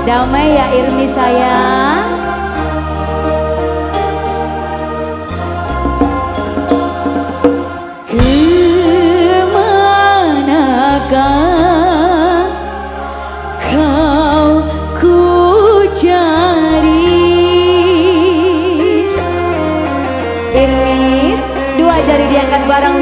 Damai ya Irmi sayang. Ke manakah kau ku cari? Irmis, dua jari diangkat bareng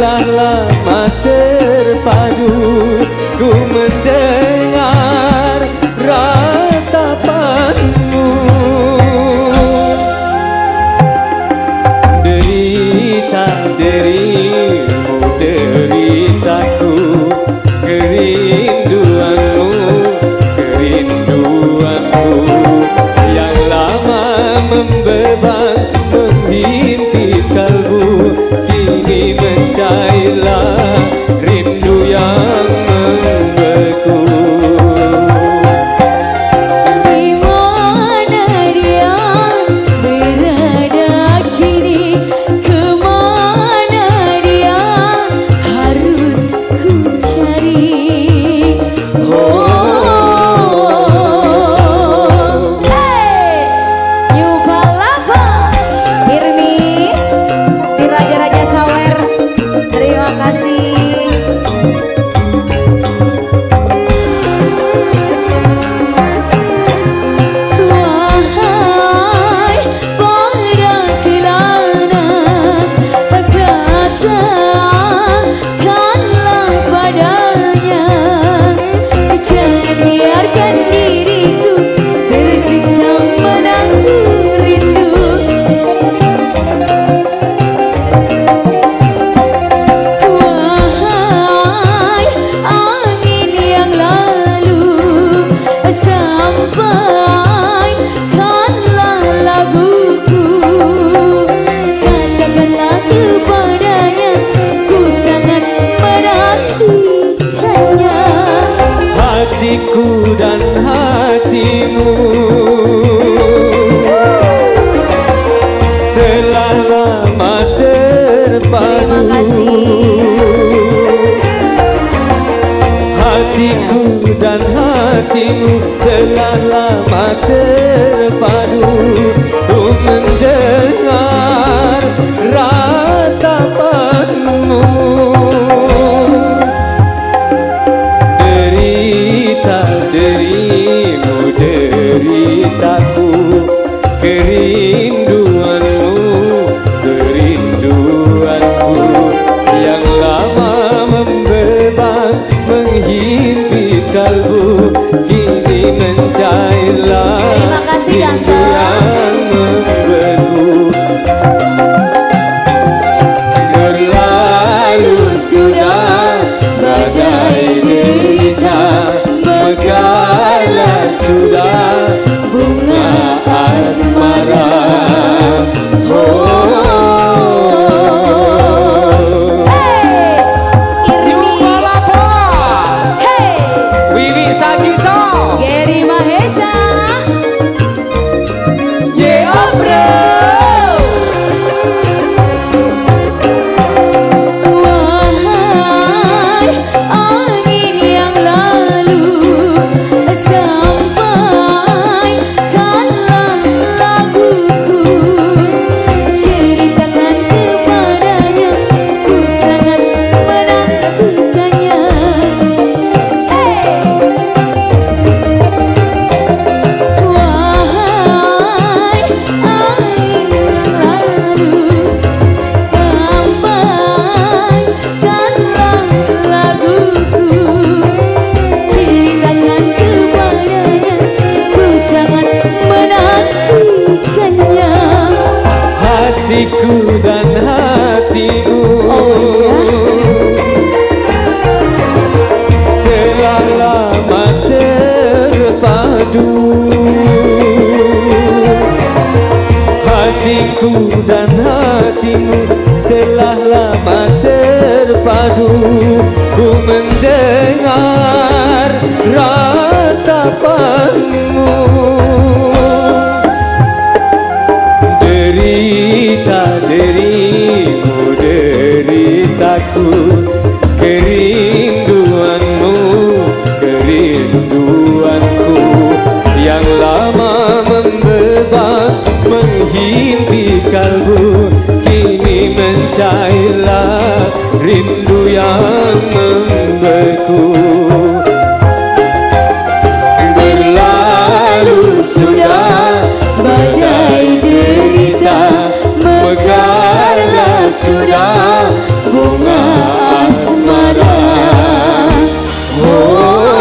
Biarlah mata dan hatimu. Telah lama terpadu. Hatiku dan hatimu. Hatiku dan hatimu telah lama terpadu. Ku mendengar ratapanmu Derita dirimu deritaku Kerinduanmu membeku Berlalu sudah badai derita. Mekarlah sudah bunga asmara. Oh.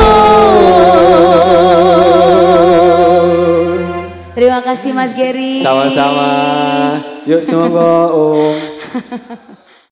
Terima kasih Mas Geri Sama-sama. Yuk semoga Om